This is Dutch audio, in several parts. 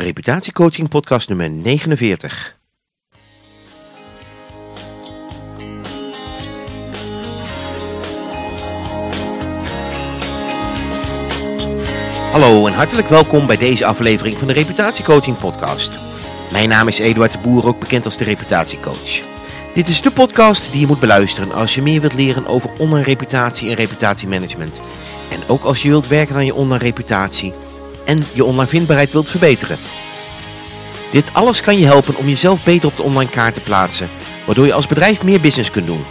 Reputatiecoaching podcast nummer 49. Hallo en hartelijk welkom bij deze aflevering van de Reputatiecoaching podcast. Mijn naam is Eduard de Boer, ook bekend als de Reputatiecoach. Dit is de podcast die je moet beluisteren als je meer wilt leren over online reputatie en reputatiemanagement. En ook als je wilt werken aan je online reputatie en je online vindbaarheid wilt verbeteren. Dit alles kan je helpen om jezelf beter op de online kaart te plaatsen, waardoor je als bedrijf meer business kunt doen.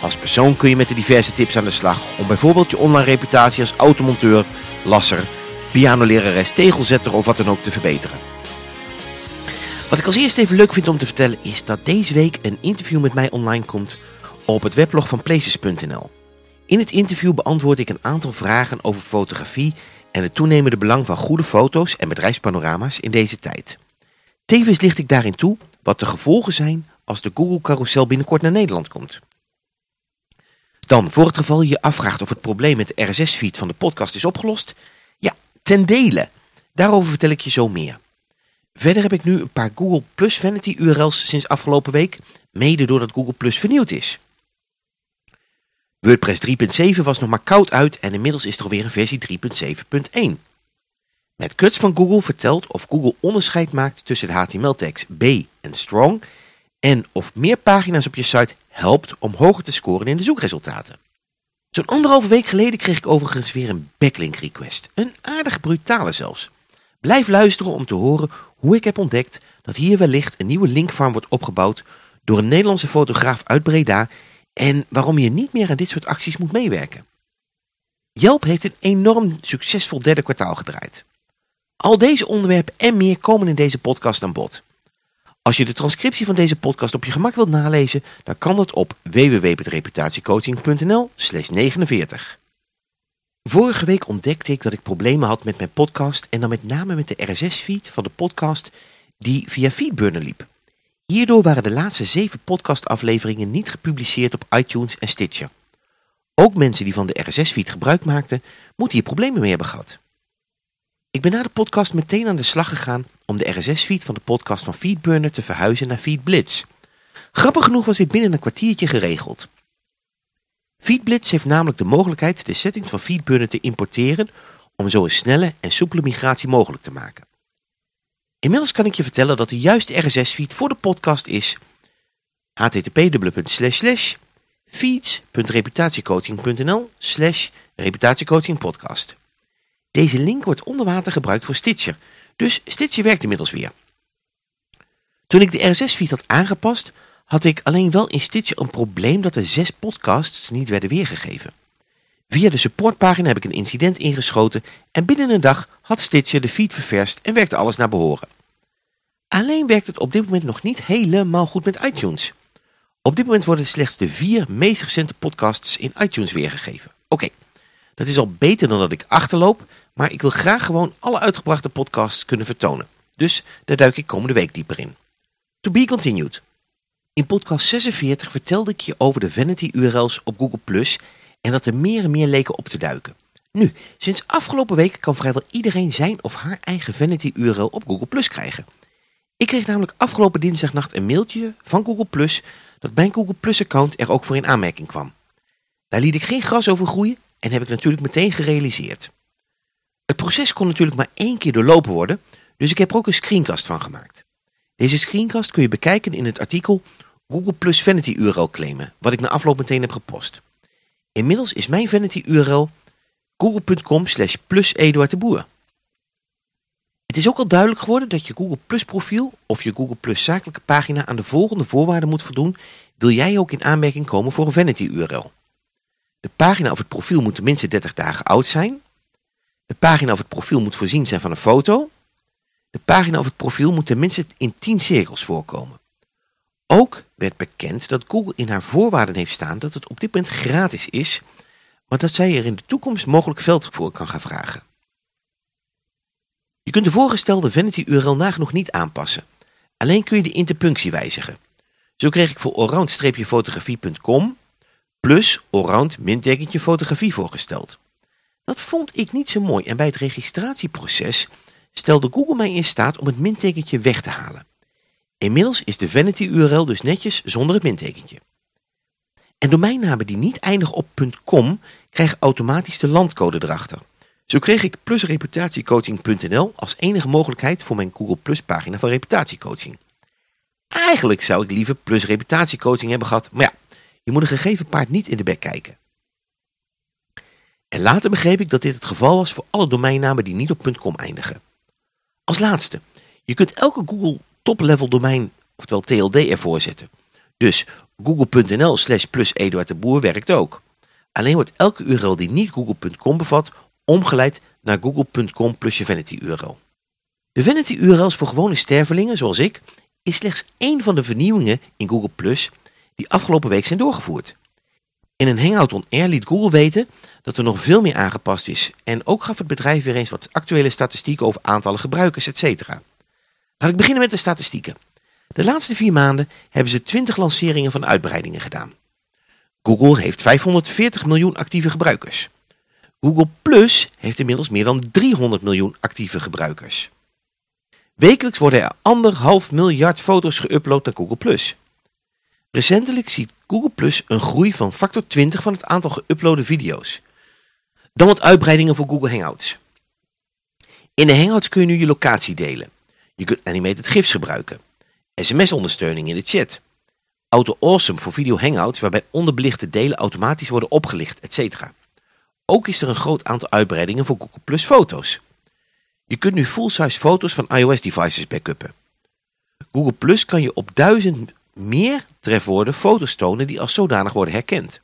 Als persoon kun je met de diverse tips aan de slag om bijvoorbeeld je online reputatie als automonteur, lasser, pianolerares, tegelzetter of wat dan ook te verbeteren. Wat ik als eerste even leuk vind om te vertellen is dat deze week een interview met mij online komt op het weblog van Places.nl. In het interview beantwoord ik een aantal vragen over fotografie en het toenemende belang van goede foto's en bedrijfspanorama's in deze tijd. Tevens licht ik daarin toe wat de gevolgen zijn als de Google carousel binnenkort naar Nederland komt. Dan, voor het geval je je afvraagt of het probleem met de RSS-feed van de podcast is opgelost, ja, ten dele. Daarover vertel ik je zo meer. Verder heb ik nu een paar Google Plus Vanity URL's sinds afgelopen week, mede doordat Google Plus vernieuwd is. WordPress 3.7 was nog maar koud uit en inmiddels is er alweer een versie 3.7.1. Met Cuts van Google vertelt of Google onderscheid maakt tussen de HTML-tags B en Strong en of meer pagina's op je site helpt om hoger te scoren in de zoekresultaten. Zo'n anderhalve week geleden kreeg ik overigens weer een backlink request. Een aardig brutale zelfs. Blijf luisteren om te horen hoe ik heb ontdekt dat hier wellicht een nieuwe linkfarm wordt opgebouwd door een Nederlandse fotograaf uit Breda en waarom je niet meer aan dit soort acties moet meewerken. Yelp heeft een enorm succesvol derde kwartaal gedraaid. Al deze onderwerpen en meer komen in deze podcast aan bod. Als je de transcriptie van deze podcast op je gemak wilt nalezen, dan kan dat op www.reputatiecoaching.nl 49. Vorige week ontdekte ik dat ik problemen had met mijn podcast en dan met name met de RSS-feed van de podcast die via Feedburner liep. Hierdoor waren de laatste zeven podcastafleveringen niet gepubliceerd op iTunes en Stitcher. Ook mensen die van de RSS-feed gebruik maakten, moeten hier problemen mee hebben gehad. Ik ben na de podcast meteen aan de slag gegaan om de RSS-feed van de podcast van Feedburner te verhuizen naar FeedBlitz. Grappig genoeg was dit binnen een kwartiertje geregeld. FeedBlitz heeft namelijk de mogelijkheid de settings van Feedburner te importeren om zo een snelle en soepele migratie mogelijk te maken. Inmiddels kan ik je vertellen dat de juiste RSS-feed voor de podcast is http feeds.reputatiecoaching.nl slash reputatiecoachingpodcast. Deze link wordt onder water gebruikt voor Stitcher, dus Stitcher werkt inmiddels weer. Toen ik de RSS-feed had aangepast, had ik alleen wel in Stitcher een probleem dat de zes podcasts niet werden weergegeven. Via de supportpagina heb ik een incident ingeschoten en binnen een dag had Stitcher de feed ververst en werkte alles naar behoren. Alleen werkt het op dit moment nog niet helemaal goed met iTunes. Op dit moment worden slechts de vier meest recente podcasts in iTunes weergegeven. Oké, dat is al beter dan dat ik achterloop, maar ik wil graag gewoon alle uitgebrachte podcasts kunnen vertonen. Dus daar duik ik komende week dieper in. To be continued. In podcast 46 vertelde ik je over de vanity URL's op Google Plus en dat er meer en meer leken op te duiken. Nu, sinds afgelopen week kan vrijwel iedereen zijn of haar eigen vanity URL op Google Plus krijgen. Ik kreeg namelijk afgelopen dinsdagnacht een mailtje van Google Plus dat mijn Google Plus account er ook voor in aanmerking kwam. Daar liet ik geen gras over groeien en heb ik natuurlijk meteen gerealiseerd. Het proces kon natuurlijk maar één keer doorlopen worden, dus ik heb er ook een screencast van gemaakt. Deze screencast kun je bekijken in het artikel Google Plus Vanity URL claimen, wat ik na afloop meteen heb gepost. Inmiddels is mijn Vanity URL google.com slash plus Eduard de Boer. Het is ook al duidelijk geworden dat je Google Plus profiel of je Google Plus zakelijke pagina aan de volgende voorwaarden moet voldoen, wil jij ook in aanmerking komen voor een Vanity URL. De pagina of het profiel moet tenminste 30 dagen oud zijn. De pagina of het profiel moet voorzien zijn van een foto. De pagina of het profiel moet tenminste in 10 cirkels voorkomen. Ook werd bekend dat Google in haar voorwaarden heeft staan dat het op dit moment gratis is, maar dat zij er in de toekomst mogelijk geld voor kan gaan vragen. Je kunt de voorgestelde Vanity URL nagenoeg niet aanpassen. Alleen kun je de interpunctie wijzigen. Zo kreeg ik voor allround-fotografie.com plus allround fotografie voorgesteld. Dat vond ik niet zo mooi en bij het registratieproces stelde Google mij in staat om het mintekentje weg te halen. Inmiddels is de vanity URL dus netjes zonder het mintekentje. En domeinnamen die niet eindigen op .com krijgen automatisch de landcode erachter. Zo kreeg ik plusreputatiecoaching.nl als enige mogelijkheid voor mijn Google Plus pagina van reputatiecoaching. Eigenlijk zou ik liever Plus reputatiecoaching hebben gehad, maar ja, je moet een gegeven paard niet in de bek kijken. En later begreep ik dat dit het geval was voor alle domeinnamen die niet op .com eindigen. Als laatste, je kunt elke Google top-level domein, oftewel TLD, ervoor zetten. Dus google.nl slash plus Eduard de Boer werkt ook. Alleen wordt elke URL die niet google.com bevat, omgeleid naar google.com plus je vanity URL. De vanity URL's voor gewone stervelingen, zoals ik, is slechts één van de vernieuwingen in Google Plus die afgelopen week zijn doorgevoerd. In een Hangout on Air liet Google weten dat er nog veel meer aangepast is en ook gaf het bedrijf weer eens wat actuele statistieken over aantallen gebruikers, etc. Laat ik beginnen met de statistieken. De laatste vier maanden hebben ze 20 lanceringen van uitbreidingen gedaan. Google heeft 540 miljoen actieve gebruikers. Google Plus heeft inmiddels meer dan 300 miljoen actieve gebruikers. Wekelijks worden er anderhalf miljard foto's geüpload naar Google Plus. Recentelijk ziet Google Plus een groei van factor 20 van het aantal geüploade video's. Dan wat uitbreidingen voor Google Hangouts. In de Hangouts kun je nu je locatie delen. Je kunt animated GIFs gebruiken. SMS-ondersteuning in de chat. Auto Awesome voor video hangouts waarbij onderbelichte delen automatisch worden opgelicht, etc. Ook is er een groot aantal uitbreidingen voor Google Plus foto's. Je kunt nu full-size foto's van iOS-devices backuppen. Google Plus kan je op duizend meer trefwoorden foto's tonen die als zodanig worden herkend.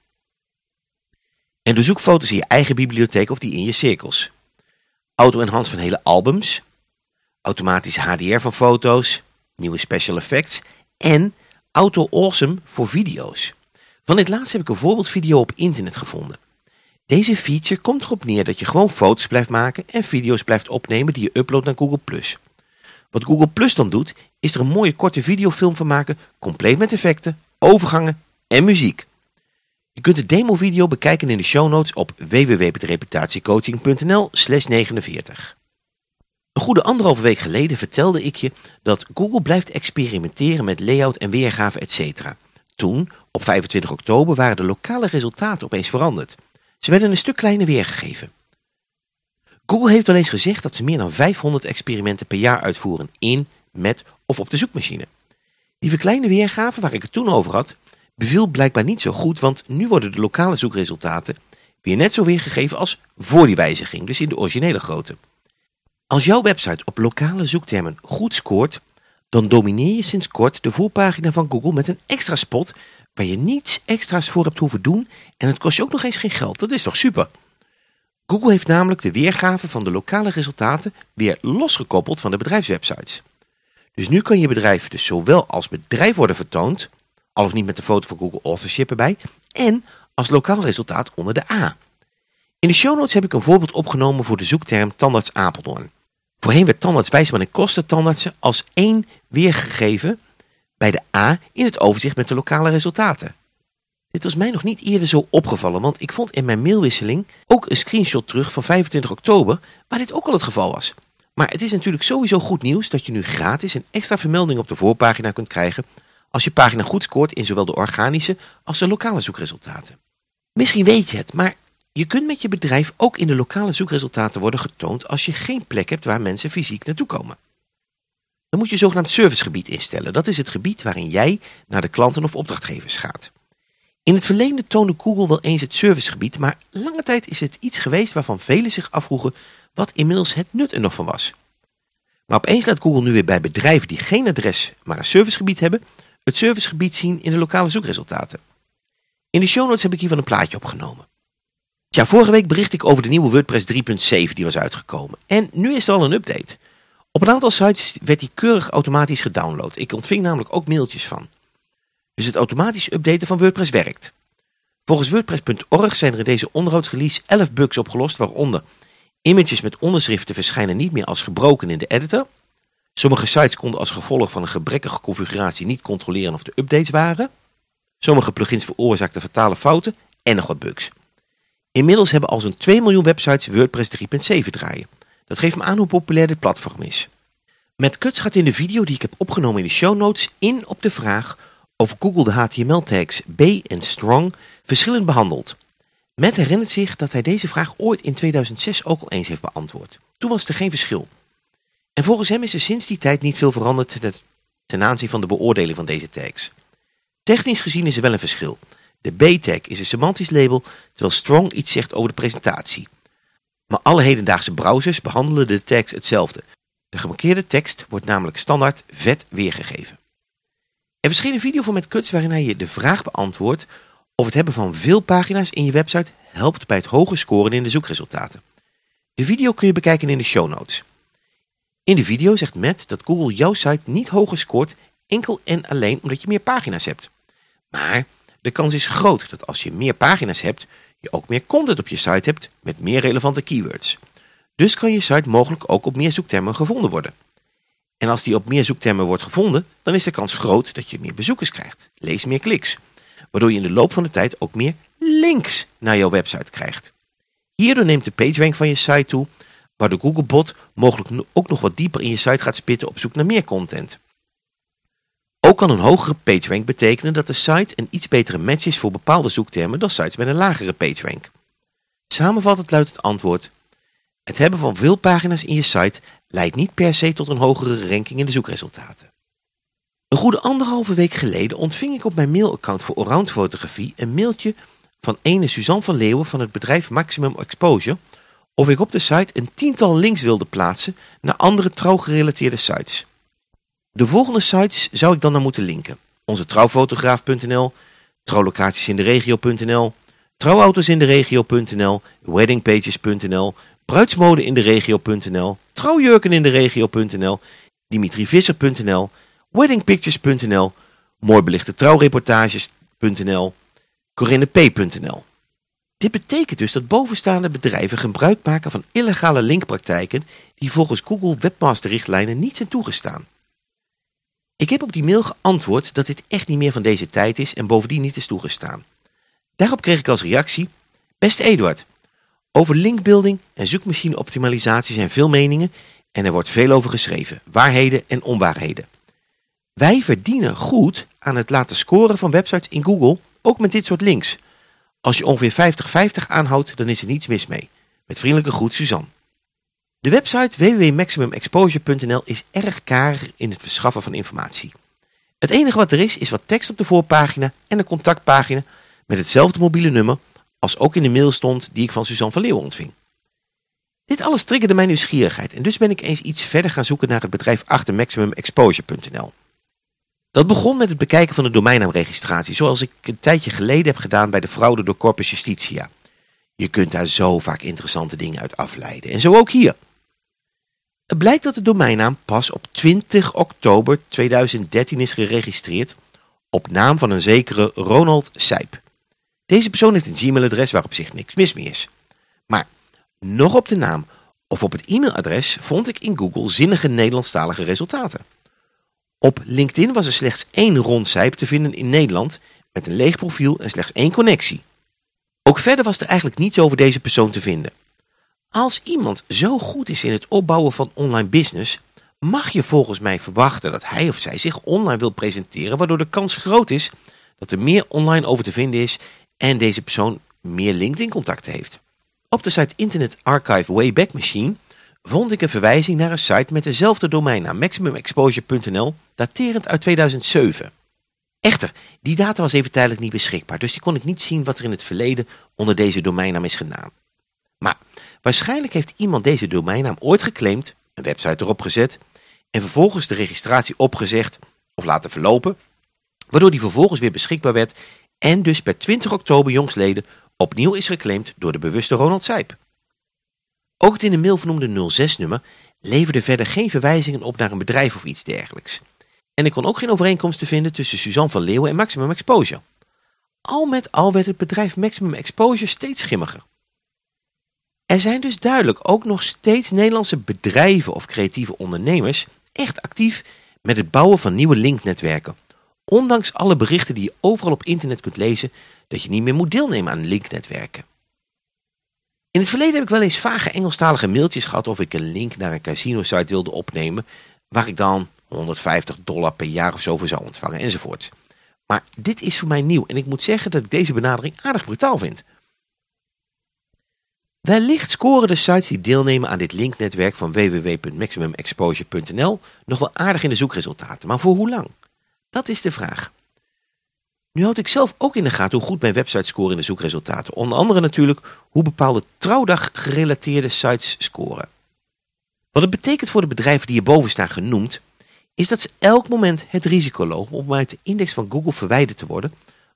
En doe zoekfoto's in je eigen bibliotheek of die in je cirkels. Auto-enhance van hele albums. Automatische HDR van foto's. Nieuwe special effects. En Auto Awesome voor video's. Van dit laatste heb ik een voorbeeldvideo op internet gevonden. Deze feature komt erop neer dat je gewoon foto's blijft maken en video's blijft opnemen die je uploadt naar Google+. Wat Google dan doet, is er een mooie korte videofilm van maken, compleet met effecten, overgangen en muziek. Je kunt de demo-video bekijken in de show notes op www.reputatiecoaching.nl 49. Een goede anderhalve week geleden vertelde ik je dat Google blijft experimenteren met layout en weergave etc. Toen, op 25 oktober, waren de lokale resultaten opeens veranderd. Ze werden een stuk kleiner weergegeven. Google heeft wel eens gezegd dat ze meer dan 500 experimenten per jaar uitvoeren in, met of op de zoekmachine. Die verkleinde weergave waar ik het toen over had, beviel blijkbaar niet zo goed, want nu worden de lokale zoekresultaten weer net zo weergegeven als voor die wijziging, dus in de originele grootte. Als jouw website op lokale zoektermen goed scoort, dan domineer je sinds kort de voorpagina van Google met een extra spot waar je niets extra's voor hebt hoeven doen en het kost je ook nog eens geen geld. Dat is toch super? Google heeft namelijk de weergave van de lokale resultaten weer losgekoppeld van de bedrijfswebsites. Dus nu kan je bedrijf dus zowel als bedrijf worden vertoond, al of niet met de foto van Google Authorship erbij, en als lokaal resultaat onder de A. In de show notes heb ik een voorbeeld opgenomen voor de zoekterm tandarts Apeldoorn. Voorheen werd tandarts Wijsman en Kosten tandartsen als één weergegeven bij de A in het overzicht met de lokale resultaten. Dit was mij nog niet eerder zo opgevallen, want ik vond in mijn mailwisseling ook een screenshot terug van 25 oktober, waar dit ook al het geval was. Maar het is natuurlijk sowieso goed nieuws dat je nu gratis een extra vermelding op de voorpagina kunt krijgen als je pagina goed scoort in zowel de organische als de lokale zoekresultaten. Misschien weet je het, maar je kunt met je bedrijf ook in de lokale zoekresultaten worden getoond als je geen plek hebt waar mensen fysiek naartoe komen. Dan moet je zogenaamd servicegebied instellen. Dat is het gebied waarin jij naar de klanten of opdrachtgevers gaat. In het verleden toonde Google wel eens het servicegebied, maar lange tijd is het iets geweest waarvan velen zich afvroegen wat inmiddels het nut er nog van was. Maar opeens laat Google nu weer bij bedrijven die geen adres, maar een servicegebied hebben, het servicegebied zien in de lokale zoekresultaten. In de show notes heb ik hiervan een plaatje opgenomen. Ja, vorige week bericht ik over de nieuwe WordPress 3.7 die was uitgekomen. En nu is er al een update. Op een aantal sites werd die keurig automatisch gedownload. Ik ontving namelijk ook mailtjes van. Dus het automatisch updaten van WordPress werkt. Volgens WordPress.org zijn er in deze onderhoudsrelease 11 bugs opgelost, waaronder images met onderschriften verschijnen niet meer als gebroken in de editor. Sommige sites konden als gevolg van een gebrekkige configuratie niet controleren of de updates waren. Sommige plugins veroorzaakten fatale fouten en nog wat bugs. Inmiddels hebben al zo'n 2 miljoen websites WordPress 3.7 draaien. Dat geeft me aan hoe populair dit platform is. Met Kuts gaat in de video die ik heb opgenomen in de show notes in op de vraag of Google de HTML-tags B en strong verschillend behandelt. Matt herinnert zich dat hij deze vraag ooit in 2006 ook al eens heeft beantwoord. Toen was er geen verschil. En volgens hem is er sinds die tijd niet veel veranderd ten aanzien van de beoordeling van deze tags. Technisch gezien is er wel een verschil. De B-tag is een semantisch label, terwijl strong iets zegt over de presentatie. Maar alle hedendaagse browsers behandelen de tags hetzelfde. De gemarkeerde tekst wordt namelijk standaard vet weergegeven. Er verscheen een video van Matt Kuts waarin hij je de vraag beantwoordt of het hebben van veel pagina's in je website helpt bij het hoge scoren in de zoekresultaten. De video kun je bekijken in de show notes. In de video zegt Matt dat Google jouw site niet hoger scoort enkel en alleen omdat je meer pagina's hebt. Maar de kans is groot dat als je meer pagina's hebt, je ook meer content op je site hebt met meer relevante keywords. Dus kan je site mogelijk ook op meer zoektermen gevonden worden. En als die op meer zoektermen wordt gevonden, dan is de kans groot dat je meer bezoekers krijgt. Lees meer kliks. Waardoor je in de loop van de tijd ook meer links naar jouw website krijgt. Hierdoor neemt de PageRank van je site toe, waardoor Googlebot mogelijk ook nog wat dieper in je site gaat spitten op zoek naar meer content. Ook kan een hogere PageRank betekenen dat de site een iets betere match is voor bepaalde zoektermen dan sites met een lagere PageRank. Samenvattend luidt het antwoord. Het hebben van veel pagina's in je site leidt niet per se tot een hogere ranking in de zoekresultaten. Een goede anderhalve week geleden ontving ik op mijn mailaccount voor Allround Fotografie een mailtje van ene Suzanne van Leeuwen van het bedrijf Maximum Exposure of ik op de site een tiental links wilde plaatsen naar andere trouwgerelateerde sites. De volgende sites zou ik dan naar moeten linken. Onze trouwfotograaf.nl, trouwlocatiesinderegio.nl, trouwautosinderegio.nl, weddingpages.nl, bruidsmodeinderegio.nl, trouwjurkeninderegio.nl, dimitrivisser.nl, weddingpictures.nl, mooibelichte trouwreportages.nl, corinneP.nl. Dit betekent dus dat bovenstaande bedrijven gebruik maken van illegale linkpraktijken die volgens Google webmasterrichtlijnen niet zijn toegestaan. Ik heb op die mail geantwoord dat dit echt niet meer van deze tijd is en bovendien niet is toegestaan. Daarop kreeg ik als reactie, beste Eduard, over linkbuilding en zoekmachine-optimalisatie zijn veel meningen en er wordt veel over geschreven, waarheden en onwaarheden. Wij verdienen goed aan het laten scoren van websites in Google, ook met dit soort links. Als je ongeveer 50-50 aanhoudt, dan is er niets mis mee. Met vriendelijke groet, Suzanne. De website www.maximumexposure.nl is erg karig in het verschaffen van informatie. Het enige wat er is, is wat tekst op de voorpagina en een contactpagina met hetzelfde mobiele nummer als ook in de mail stond die ik van Suzanne van Leeuwen ontving. Dit alles triggerde mijn nieuwsgierigheid en dus ben ik eens iets verder gaan zoeken naar het bedrijf achter maximumexposure.nl. Dat begon met het bekijken van de domeinnaamregistratie, zoals ik een tijdje geleden heb gedaan bij de fraude door Corpus Justitia. Je kunt daar zo vaak interessante dingen uit afleiden. En zo ook hier. Blijkt dat de domeinnaam pas op 20 oktober 2013 is geregistreerd op naam van een zekere Ronald Sijp. Deze persoon heeft een Gmail-adres waarop zich niks mis mee is. Maar nog op de naam of op het e-mailadres vond ik in Google zinnige Nederlandstalige resultaten. Op LinkedIn was er slechts één Ron Sijp te vinden in Nederland met een leeg profiel en slechts één connectie. Ook verder was er eigenlijk niets over deze persoon te vinden. Als iemand zo goed is in het opbouwen van online business, mag je volgens mij verwachten dat hij of zij zich online wil presenteren, waardoor de kans groot is dat er meer online over te vinden is en deze persoon meer LinkedIn contacten heeft. Op de site Internet Archive Wayback Machine vond ik een verwijzing naar een site met dezelfde domeinnaam maximumexposure.nl daterend uit 2007. Echter, die data was even tijdelijk niet beschikbaar, dus die kon ik niet zien wat er in het verleden onder deze domeinnaam is gedaan. Maar waarschijnlijk heeft iemand deze domeinnaam ooit geclaimd, een website erop gezet en vervolgens de registratie opgezegd of laten verlopen, waardoor die vervolgens weer beschikbaar werd en dus per 20 oktober jongsleden opnieuw is geclaimd door de bewuste Ronald Sijp. Ook het in de mail vernoemde 06-nummer leverde verder geen verwijzingen op naar een bedrijf of iets dergelijks. En ik kon ook geen overeenkomsten vinden tussen Suzanne van Leeuwen en Maximum Exposure. Al met al werd het bedrijf Maximum Exposure steeds schimmiger. Er zijn dus duidelijk ook nog steeds Nederlandse bedrijven of creatieve ondernemers echt actief met het bouwen van nieuwe linknetwerken. Ondanks alle berichten die je overal op internet kunt lezen dat je niet meer moet deelnemen aan linknetwerken. In het verleden heb ik wel eens vage Engelstalige mailtjes gehad of ik een link naar een casino site wilde opnemen, waar ik dan 150 dollar per jaar of zo voor zou ontvangen enzovoort. Maar dit is voor mij nieuw en ik moet zeggen dat ik deze benadering aardig brutaal vind. Wellicht scoren de sites die deelnemen aan dit linknetwerk van www.maximumexposure.nl nog wel aardig in de zoekresultaten, maar voor hoe lang? Dat is de vraag. Nu houd ik zelf ook in de gaten hoe goed mijn websites scoren in de zoekresultaten. Onder andere natuurlijk hoe bepaalde trouwdag gerelateerde sites scoren. Wat het betekent voor de bedrijven die hierboven staan genoemd, is dat ze elk moment het risico lopen om uit de index van Google verwijderd te worden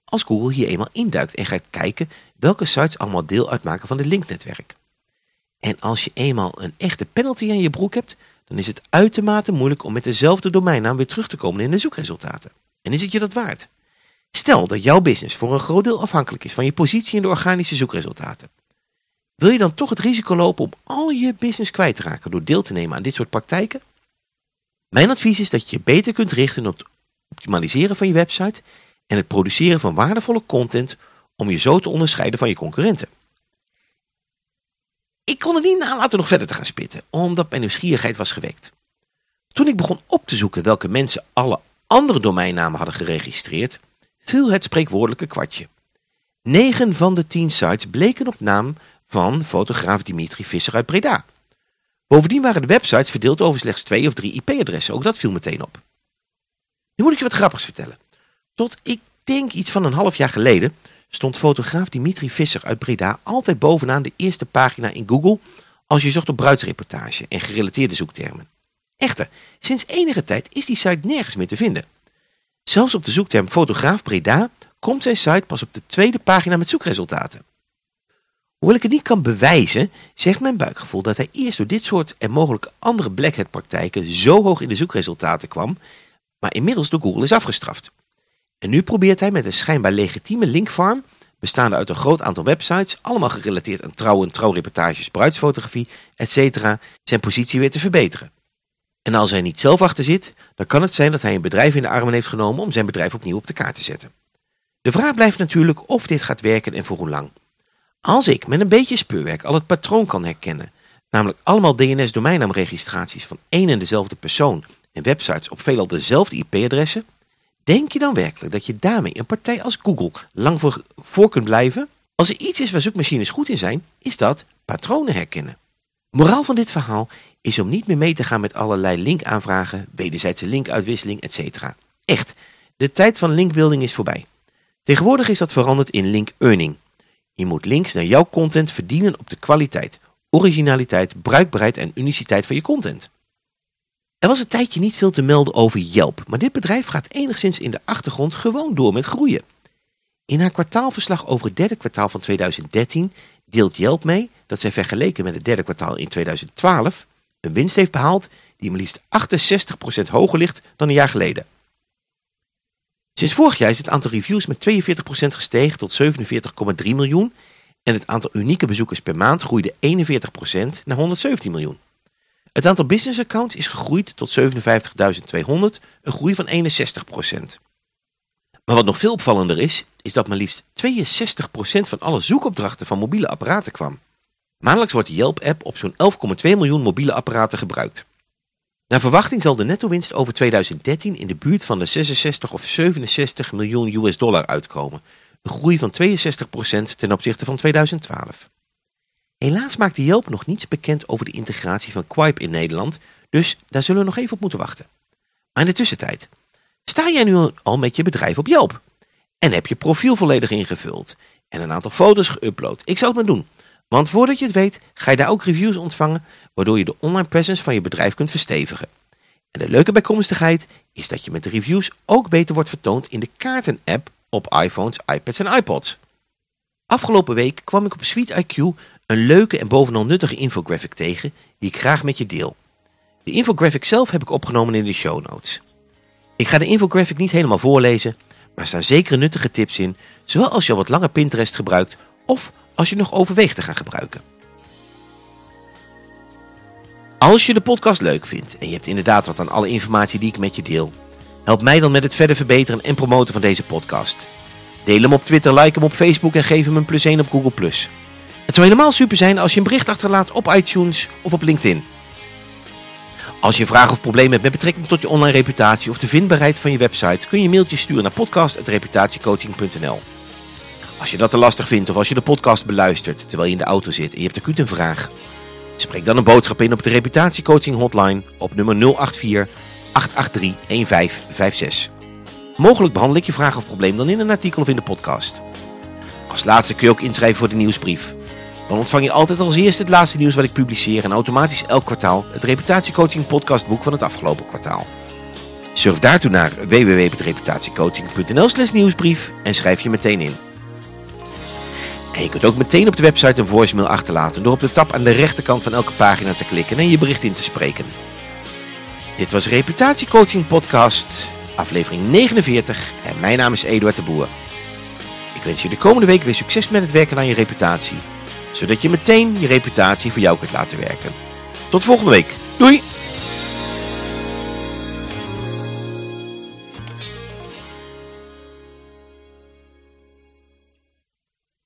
als Google hier eenmaal induikt en gaat kijken welke sites allemaal deel uitmaken van het linknetwerk. En als je eenmaal een echte penalty aan je broek hebt, dan is het uitermate moeilijk om met dezelfde domeinnaam weer terug te komen in de zoekresultaten. En is het je dat waard? Stel dat jouw business voor een groot deel afhankelijk is van je positie in de organische zoekresultaten. Wil je dan toch het risico lopen om al je business kwijt te raken door deel te nemen aan dit soort praktijken? Mijn advies is dat je je beter kunt richten op het optimaliseren van je website en het produceren van waardevolle content om je zo te onderscheiden van je concurrenten. Ik kon het niet nalaten nog verder te gaan spitten, omdat mijn nieuwsgierigheid was gewekt. Toen ik begon op te zoeken welke mensen alle andere domeinnamen hadden geregistreerd, viel het spreekwoordelijke kwartje. 9 van de 10 sites bleken op naam van fotograaf Dimitri Visser uit Breda. Bovendien waren de websites verdeeld over slechts twee of drie IP-adressen, ook dat viel meteen op. Nu moet ik je wat grappigs vertellen. Tot ik denk iets van een half jaar geleden stond fotograaf Dimitri Visser uit Breda altijd bovenaan de eerste pagina in Google als je zocht op bruidsreportage en gerelateerde zoektermen. Echter, sinds enige tijd is die site nergens meer te vinden. Zelfs op de zoekterm fotograaf Breda komt zijn site pas op de tweede pagina met zoekresultaten. Hoewel ik het niet kan bewijzen, zegt mijn buikgevoel dat hij eerst door dit soort en mogelijk andere black hat praktijken zo hoog in de zoekresultaten kwam, maar inmiddels door Google is afgestraft. En nu probeert hij met een schijnbaar legitieme linkfarm, bestaande uit een groot aantal websites, allemaal gerelateerd aan trouwen, trouwreportages, bruidsfotografie, etc., zijn positie weer te verbeteren. En als hij niet zelf achter zit, dan kan het zijn dat hij een bedrijf in de armen heeft genomen om zijn bedrijf opnieuw op de kaart te zetten. De vraag blijft natuurlijk of dit gaat werken en voor hoe lang. Als ik met een beetje speurwerk al het patroon kan herkennen, namelijk allemaal DNS-domeinnaamregistraties van één en dezelfde persoon en websites op veelal dezelfde IP-adressen, denk je dan werkelijk dat je daarmee een partij als Google lang voor, voor kunt blijven? Als er iets is waar zoekmachines goed in zijn, is dat patronen herkennen. Moraal van dit verhaal is om niet meer mee te gaan met allerlei linkaanvragen, wederzijdse linkuitwisseling, etc. Echt, de tijd van linkbuilding is voorbij. Tegenwoordig is dat veranderd in link earning. Je moet links naar jouw content verdienen op de kwaliteit, originaliteit, bruikbaarheid en uniciteit van je content. Er was een tijdje niet veel te melden over Yelp, maar dit bedrijf gaat enigszins in de achtergrond gewoon door met groeien. In haar kwartaalverslag over het derde kwartaal van 2013 deelt Yelp mee dat zij vergeleken met het derde kwartaal in 2012 een winst heeft behaald die maar liefst 68% hoger ligt dan een jaar geleden. Sinds vorig jaar is het aantal reviews met 42% gestegen tot 47,3 miljoen en het aantal unieke bezoekers per maand groeide 41% naar 117 miljoen. Het aantal business accounts is gegroeid tot 57.200, een groei van 61%. Maar wat nog veel opvallender is, is dat maar liefst 62% van alle zoekopdrachten van mobiele apparaten kwam. Maandelijks wordt de Yelp-app op zo'n 11,2 miljoen mobiele apparaten gebruikt. Naar verwachting zal de netto-winst over 2013 in de buurt van de 66 of 67 miljoen US dollar uitkomen. Een groei van 62% ten opzichte van 2012. Helaas maakte Yelp nog niets bekend over de integratie van Quip in Nederland, dus daar zullen we nog even op moeten wachten. Maar in de tussentijd, sta jij nu al met je bedrijf op Yelp? En heb je profiel volledig ingevuld en een aantal foto's geüpload? Ik zou het maar doen, want voordat je het weet ga je daar ook reviews ontvangen, waardoor je de online presence van je bedrijf kunt verstevigen. En de leuke bijkomstigheid is dat je met de reviews ook beter wordt vertoond in de kaarten-app op iPhones, iPads en iPods. Afgelopen week kwam ik op Suite IQ een leuke en bovenal nuttige infographic tegen die ik graag met je deel. De infographic zelf heb ik opgenomen in de show notes. Ik ga de infographic niet helemaal voorlezen, maar staan zeker nuttige tips in, zowel als je al wat langer Pinterest gebruikt of als je nog overweegt te gaan gebruiken. Als je de podcast leuk vindt en je hebt inderdaad wat aan alle informatie die ik met je deel, help mij dan met het verder verbeteren en promoten van deze podcast. Deel hem op Twitter, like hem op Facebook en geef hem een plus 1 op Google+. Het zou helemaal super zijn als je een bericht achterlaat op iTunes of op LinkedIn. Als je vraag of probleem hebt met betrekking tot je online reputatie of de vindbaarheid van je website, kun je een mailtje sturen naar podcast.reputatiecoaching.nl. Als je dat te lastig vindt of als je de podcast beluistert terwijl je in de auto zit en je hebt acuut een vraag, spreek dan een boodschap in op de reputatiecoaching hotline op nummer 084 883 1556. Mogelijk behandel ik je vraag of probleem dan in een artikel of in de podcast. Als laatste kun je ook inschrijven voor de nieuwsbrief. Dan ontvang je altijd als eerste het laatste nieuws wat ik publiceer en automatisch elk kwartaal het reputatiecoaching podcastboek van het afgelopen kwartaal. Surf daartoe naar www.reputatiecoaching.nl slash nieuwsbrief en schrijf je meteen in. En je kunt ook meteen op de website een voicemail achterlaten door op de tab aan de rechterkant van elke pagina te klikken en je bericht in te spreken. Dit was Reputatiecoaching Podcast, aflevering 49 en mijn naam is Eduard de Boer. Ik wens je de komende week weer succes met het werken aan je reputatie, zodat je meteen je reputatie voor jou kunt laten werken. Tot volgende week. Doei!